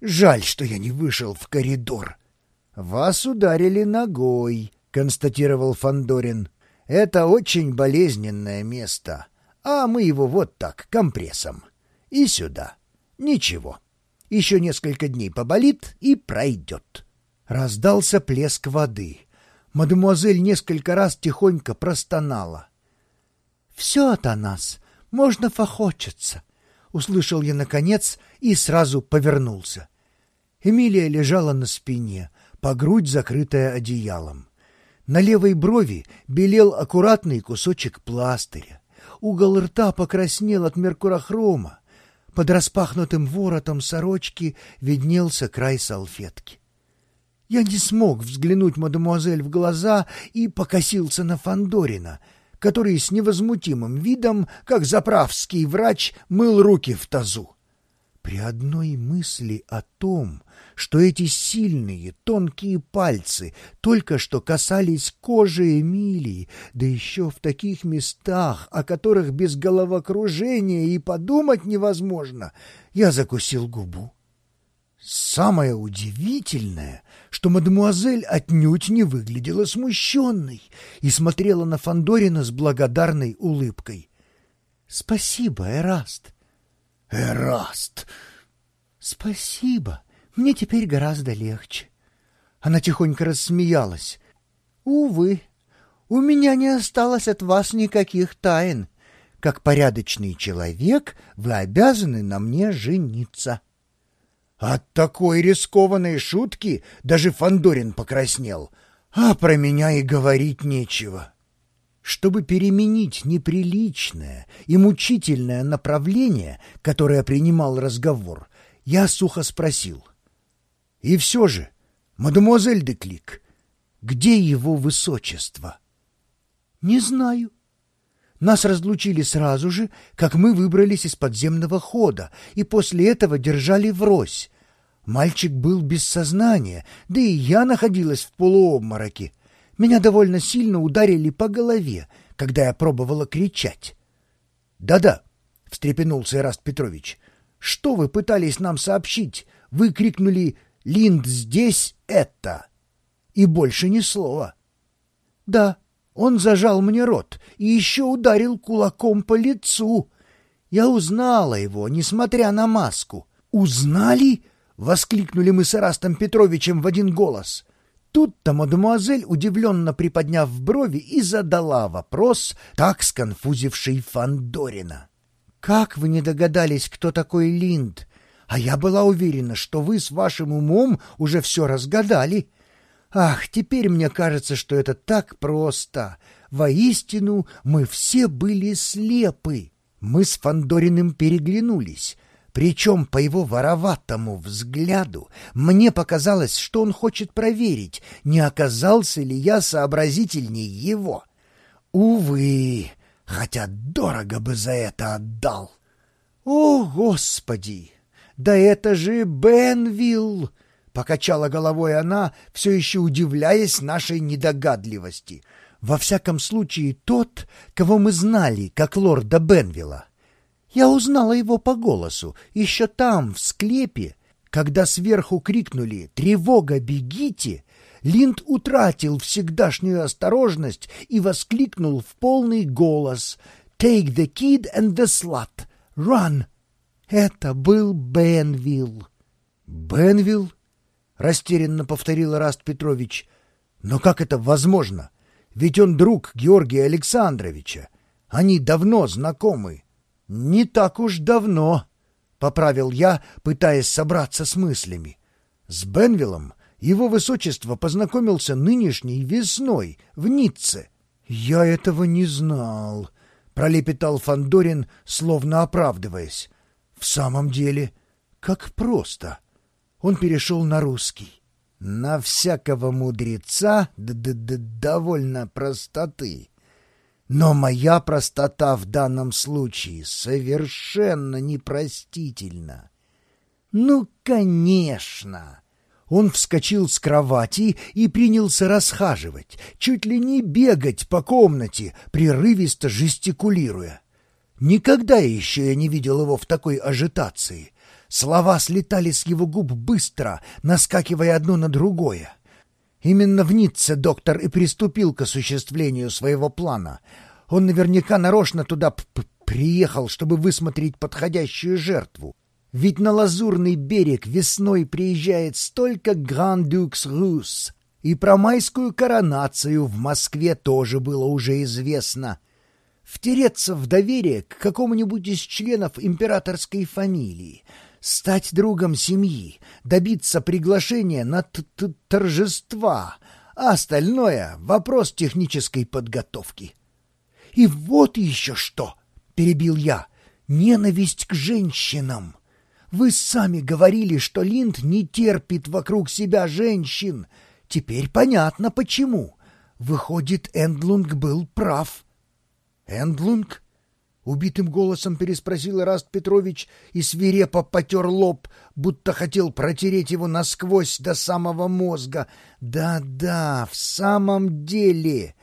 Жаль, что я не вышел в коридор. Вас ударили ногой, констатировал Фандорин. Это очень болезненное место, а мы его вот так, компрессом. И сюда. Ничего. Еще несколько дней поболит и пройдет. Раздался плеск воды. Мадемуазель несколько раз тихонько простонала. — Все от нас, можно фохочется, — услышал я наконец и сразу повернулся. Эмилия лежала на спине, по грудь закрытая одеялом. На левой брови белел аккуратный кусочек пластыря. Угол рта покраснел от меркурохрома. Под распахнутым воротом сорочки виднелся край салфетки. Я не смог взглянуть мадемуазель в глаза и покосился на Фандорина, который с невозмутимым видом, как заправский врач, мыл руки в тазу. При одной мысли о том, что эти сильные, тонкие пальцы только что касались кожи Эмилии, да еще в таких местах, о которых без головокружения и подумать невозможно, я закусил губу. Самое удивительное, что мадемуазель отнюдь не выглядела смущенной и смотрела на Фандорина с благодарной улыбкой. — Спасибо, Эраст. Эраст! Спасибо. Мне теперь гораздо легче. Она тихонько рассмеялась. Увы, у меня не осталось от вас никаких тайн. Как порядочный человек вы обязаны на мне жениться. От такой рискованной шутки даже Фандорин покраснел, а про меня и говорить нечего. Чтобы переменить неприличное и мучительное направление, которое принимал разговор, я сухо спросил. «И все же, мадемуазель де Клик, где его высочество?» «Не знаю». Нас разлучили сразу же, как мы выбрались из подземного хода, и после этого держали врозь. Мальчик был без сознания, да и я находилась в полуобмороке. Меня довольно сильно ударили по голове, когда я пробовала кричать. «Да-да», — встрепенулся Ираст Петрович, — «что вы пытались нам сообщить? Вы крикнули «Линд здесь это!» и больше ни слова». «Да, он зажал мне рот и еще ударил кулаком по лицу. Я узнала его, несмотря на маску». «Узнали?» — воскликнули мы с Ирастом Петровичем в один голос. Тут-то мадемуазель, удивленно приподняв брови, и задала вопрос, так сконфузивший Фандорина. «Как вы не догадались, кто такой Линд? А я была уверена, что вы с вашим умом уже все разгадали. Ах, теперь мне кажется, что это так просто. Воистину, мы все были слепы». Мы с Фандориным переглянулись. Причем по его вороватому взгляду мне показалось, что он хочет проверить, не оказался ли я сообразительнее его. Увы, хотя дорого бы за это отдал. О, Господи! Да это же Бенвилл! Покачала головой она, все еще удивляясь нашей недогадливости. Во всяком случае, тот, кого мы знали, как лорда Бенвилла. Я узнала его по голосу, еще там, в склепе. Когда сверху крикнули «Тревога, бегите!», Линд утратил всегдашнюю осторожность и воскликнул в полный голос «Take the kid and the slut! Run!» Это был Бенвилл. «Бенвилл?» — растерянно повторил Раст Петрович. «Но как это возможно? Ведь он друг Георгия Александровича. Они давно знакомы». «Не так уж давно», — поправил я, пытаясь собраться с мыслями. «С Бенвиллом его высочество познакомился нынешней весной в Ницце». «Я этого не знал», — пролепетал Фандорин, словно оправдываясь. «В самом деле, как просто». Он перешел на русский. «На всякого мудреца д -д -д довольно простоты», но моя простота в данном случае совершенно непростительна. Ну, конечно! Он вскочил с кровати и принялся расхаживать, чуть ли не бегать по комнате, прерывисто жестикулируя. Никогда еще я не видел его в такой ажитации. Слова слетали с его губ быстро, наскакивая одно на другое. Именно в Ницце доктор и приступил к осуществлению своего плана. Он наверняка нарочно туда приехал, чтобы высмотреть подходящую жертву. Ведь на Лазурный берег весной приезжает столько Гран-Дюкс-Рус, и про майскую коронацию в Москве тоже было уже известно. Втереться в доверие к какому-нибудь из членов императорской фамилии, стать другом семьи, добиться приглашения на т -т торжества, а остальное — вопрос технической подготовки. «И вот еще что!» — перебил я. «Ненависть к женщинам!» Вы сами говорили, что Линд не терпит вокруг себя женщин. Теперь понятно, почему. Выходит, Эндлунг был прав. Эндлунг? Убитым голосом переспросил Раст Петрович и свирепо потер лоб, будто хотел протереть его насквозь до самого мозга. Да-да, в самом деле.